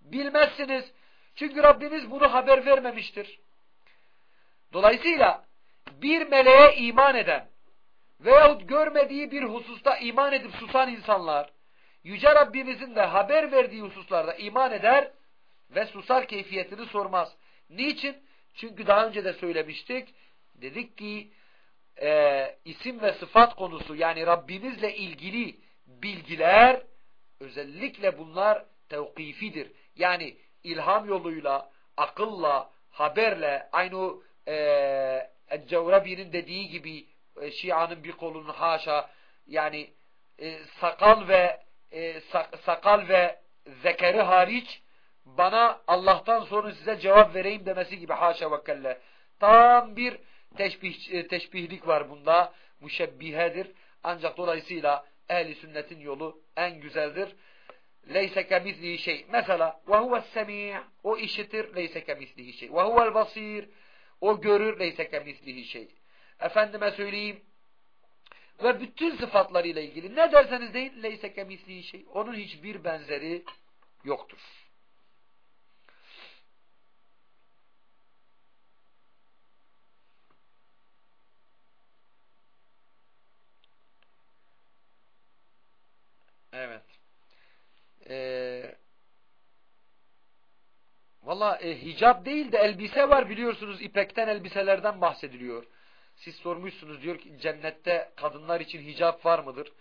Bilmezsiniz. Çünkü Rabbimiz bunu haber vermemiştir. Dolayısıyla bir meleğe iman eden veyahut görmediği bir hususta iman edip susan insanlar, Yüce Rabbimizin de haber verdiği hususlarda iman eder ve susar keyfiyetini sormaz. Niçin? Çünkü daha önce de söylemiştik. Dedik ki e, isim ve sıfat konusu yani Rabbimizle ilgili bilgiler özellikle bunlar tevkifidir. Yani ilham yoluyla, akılla, haberle aynı e, Cevrabi'nin dediği gibi e, Şia'nın bir kolunun haşa yani e, sakal ve e, sak, sakal ve zekeri hariç bana Allah'tan sonra size cevap vereyim demesi gibi haşa ve kelle. Tam bir teşbih, e, teşbihlik var bunda. Müşebbihedir. Ancak dolayısıyla ehli sünnetin yolu en güzeldir. Leyse kemizlihi şey. Mesela ve huves semî' o işitir. Leyse kemizlihi şey. Ve huvel basir o görür. Leyse kemizlihi şey. Efendime söyleyeyim ve bütün sıfatlarıyla ilgili ne derseniz deyin leyse kemisliği şey. Onun hiçbir benzeri yoktur. Evet. Ee, Valla e, hicap değil de elbise var biliyorsunuz ipekten elbiselerden bahsediliyor. Siz sormuşsunuz diyor ki cennette kadınlar için hicap var mıdır?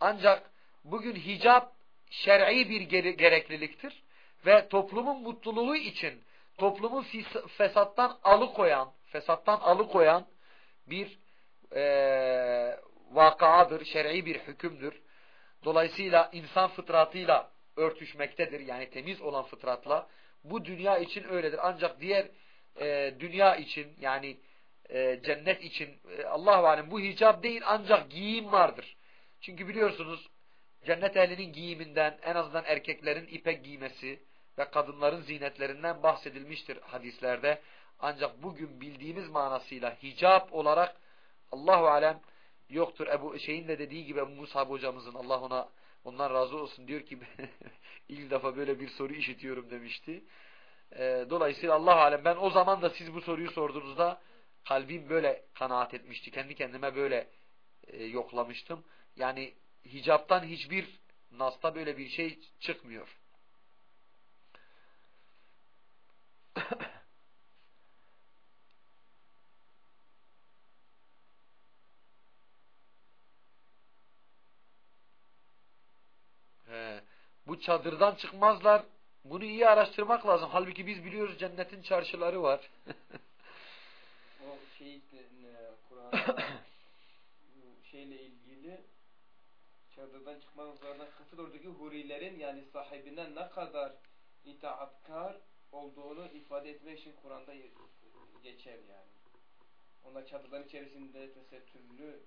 Ancak bugün hicap şer'i bir gerekliliktir ve toplumun mutluluğu için toplumu fesattan alıkoyan, fesattan alıkoyan bir e, vakaadır, şer'i bir hükümdür. Dolayısıyla insan fıtratıyla örtüşmektedir. Yani temiz olan fıtratla. Bu dünya için öyledir. Ancak diğer e, dünya için yani e, cennet için e, Allah-u Alem bu hicab değil ancak giyim vardır. Çünkü biliyorsunuz cennet ehlinin giyiminden en azından erkeklerin ipek giymesi ve kadınların zinetlerinden bahsedilmiştir hadislerde. Ancak bugün bildiğimiz manasıyla hicab olarak Allahu alem yoktur. Ebu şeyin de dediği gibi Ebu Musab hocamızın Allah ona ondan razı olsun diyor ki ilk defa böyle bir soru işitiyorum demişti. E, dolayısıyla Allah alem ben o zaman da siz bu soruyu sorduğunuzda kalbim böyle kanaat etmişti. Kendi kendime böyle e, yoklamıştım. Yani hicaptan hiçbir nasta böyle bir şey çıkmıyor. Bu çadırdan çıkmazlar. Bunu iyi araştırmak lazım. Halbuki biz biliyoruz cennetin çarşıları var. şey Kur'an şeyle ilgili çadırdan çıkmalarından kasıt oradaki hurilerin yani sahibinden ne kadar itaatkar olduğunu ifade etmek için Kur'an'da geçer yani. Onlar çadırların içerisinde tesettürlü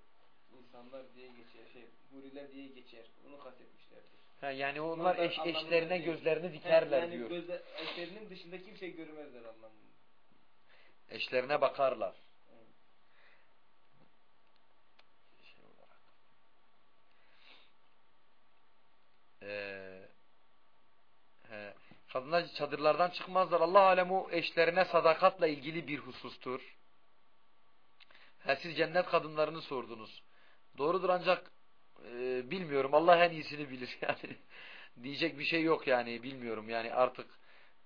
insanlar diye geçer, şey, huriler diye geçer. Onu kastetmişlerdir. Ha, yani onlar eş, eşlerine gözlerini dikerler yani diyor. Gözle, eşlerinin dışında kimse görmezler anlamında. Eşlerine bakarlar. Ee, kadınlar çadırlardan çıkmazlar. Allah alem o eşlerine sadakatla ilgili bir husustur. He, siz cennet kadınlarını sordunuz. Doğrudur ancak e, bilmiyorum. Allah en iyisini bilir yani. Diyecek bir şey yok yani bilmiyorum yani artık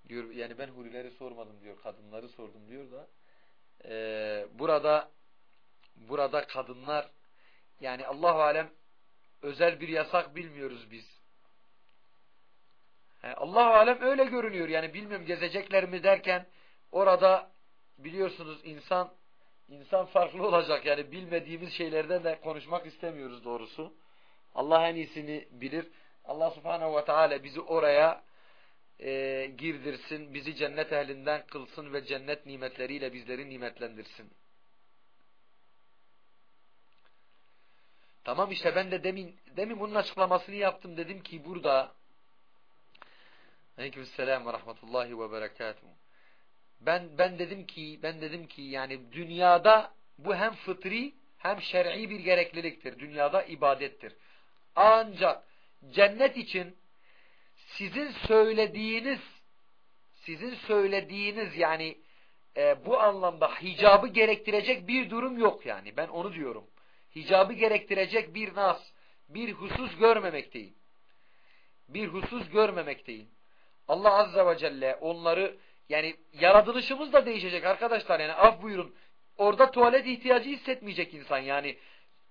diyor yani ben hurileri sormadım diyor kadınları sordum diyor da e, burada burada kadınlar yani Allah alem özel bir yasak bilmiyoruz biz Allah alem öyle görünüyor. Yani bilmiyorum gezecekler mi derken orada biliyorsunuz insan insan farklı olacak. Yani bilmediğimiz şeylerden de konuşmak istemiyoruz doğrusu. Allah en iyisini bilir. Allah subhanehu ve teala bizi oraya e, girdirsin, bizi cennet ehlinden kılsın ve cennet nimetleriyle bizleri nimetlendirsin. Tamam işte ben de demin demin bunun açıklamasını yaptım. Dedim ki burada Aleykümselam ve rahmetullahi ve berekatuhu. Ben ben dedim ki ben dedim ki yani dünyada bu hem fıtri hem şer'i bir gerekliliktir. Dünyada ibadettir. Ancak cennet için sizin söylediğiniz sizin söylediğiniz yani e, bu anlamda hicabı gerektirecek bir durum yok yani. Ben onu diyorum. hicabı gerektirecek bir nas, bir husus görmemekteyim. Bir husus görmemekteyim. Allah Azze ve Celle onları yani yaratılışımız da değişecek arkadaşlar yani af buyurun. Orada tuvalet ihtiyacı hissetmeyecek insan yani.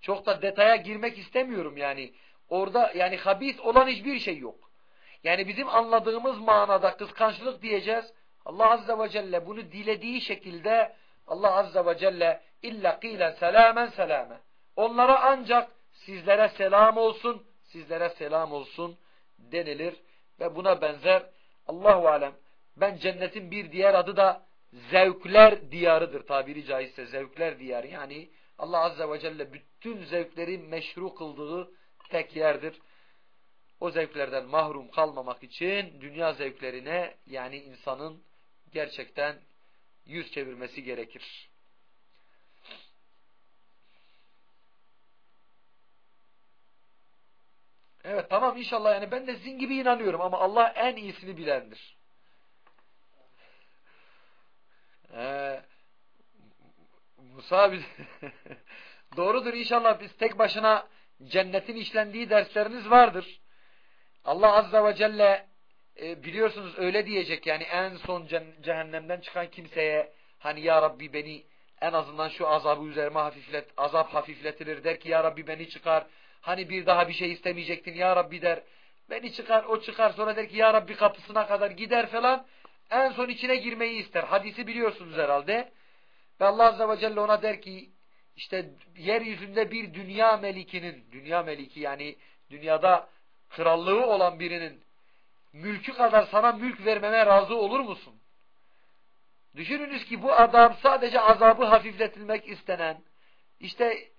Çok da detaya girmek istemiyorum yani. Orada yani habis olan hiçbir şey yok. Yani bizim anladığımız manada kıskançlık diyeceğiz. Allah Azze ve Celle bunu dilediği şekilde Allah Azze ve Celle illa kılen selamen selame. Onlara ancak sizlere selam olsun, sizlere selam olsun denilir ve buna benzer Allahu alem ben cennetin bir diğer adı da zevkler diyarıdır tabiri caizse zevkler diyarı yani Allah Azze ve Celle bütün zevkleri meşru kıldığı tek yerdir. O zevklerden mahrum kalmamak için dünya zevklerine yani insanın gerçekten yüz çevirmesi gerekir. Evet tamam inşallah yani ben de sizin gibi inanıyorum ama Allah en iyisini bilendir. Ee, Musa doğrudur inşallah biz tek başına cennetin işlendiği dersleriniz vardır. Allah Azza ve Celle e, biliyorsunuz öyle diyecek yani en son cehennemden çıkan kimseye hani ya Rabbi beni en azından şu azabı üzerime hafiflet, azap hafifletilir der ki ya Rabbi beni çıkar. Hani bir daha bir şey istemeyecektin ya Rabbi der. Beni çıkar, o çıkar sonra der ki ya Rabbi kapısına kadar gider falan. En son içine girmeyi ister. Hadisi biliyorsunuz herhalde. Ve Allah Azze ve Celle ona der ki işte yeryüzünde bir dünya melikinin, dünya meliki yani dünyada krallığı olan birinin mülkü kadar sana mülk vermeme razı olur musun? Düşününüz ki bu adam sadece azabı hafifletilmek istenen, işte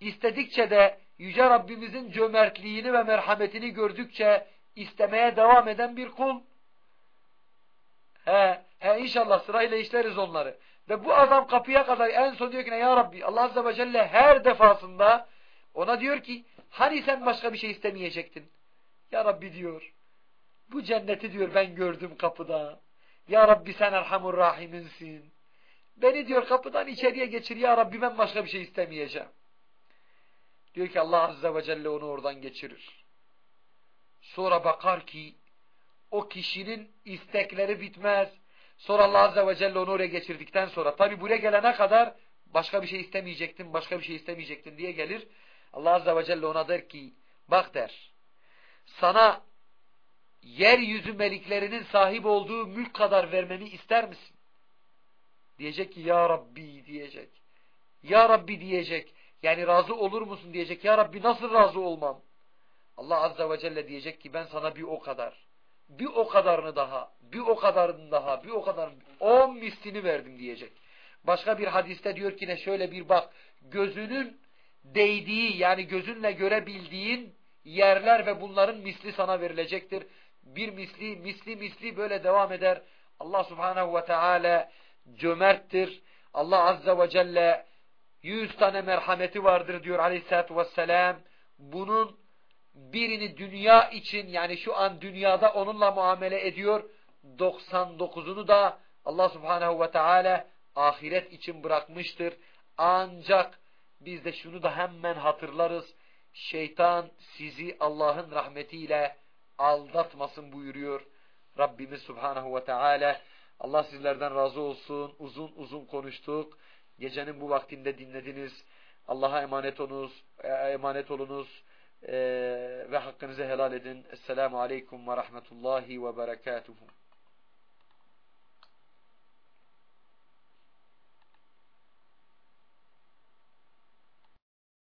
istedikçe de Yüce Rabbimizin cömertliğini ve merhametini gördükçe istemeye devam eden bir kul. He, he inşallah sırayla işleriz onları. Ve bu adam kapıya kadar en son diyor ki ya Rabbi Allah Azze ve Celle her defasında ona diyor ki hani sen başka bir şey istemeyecektin? Ya Rabbi diyor bu cenneti diyor ben gördüm kapıda. Ya Rabbi sen Erhamur Rahiminsin. Beni diyor kapıdan içeriye geçir ya Rabbi ben başka bir şey istemeyeceğim. Diyor ki Allah Azze ve Celle onu oradan geçirir. Sonra bakar ki o kişinin istekleri bitmez. Sonra Allah Azze ve Celle onu oraya geçirdikten sonra tabi buraya gelene kadar başka bir şey istemeyecektin, başka bir şey istemeyecektin diye gelir. Allah Azze ve Celle ona der ki bak der sana yeryüzü meliklerinin sahip olduğu mülk kadar vermemi ister misin? Diyecek ki ya Rabbi diyecek. Ya Rabbi diyecek. Yani razı olur musun diyecek. Ya Rabbi nasıl razı olmam? Allah Azze ve Celle diyecek ki ben sana bir o kadar, bir o kadarını daha, bir o kadarını daha, bir o kadar, on mislini verdim diyecek. Başka bir hadiste diyor ki ne şöyle bir bak, gözünün değdiği yani gözünle görebildiğin yerler ve bunların misli sana verilecektir. Bir misli, misli, misli böyle devam eder. Allah subhanehu ve teala cömerttir. Allah azze ve celle yüz tane merhameti vardır diyor aleyhissalatü vesselam. Bunun birini dünya için yani şu an dünyada onunla muamele ediyor. 99'unu da Allah subhanehu ve teala ahiret için bırakmıştır. Ancak biz de şunu da hemen hatırlarız. Şeytan sizi Allah'ın rahmetiyle aldatmasın buyuruyor Rabbimiz Subhanahu ve Teala. Allah sizlerden razı olsun. Uzun uzun konuştuk. Gecenin bu vaktinde dinlediniz. Allah'a emanet olunuz, e, emanet olunuz ee, ve hakkınızı helal edin. Esselamu Aleyküm ve Rahmetullahi ve Berekatuhu.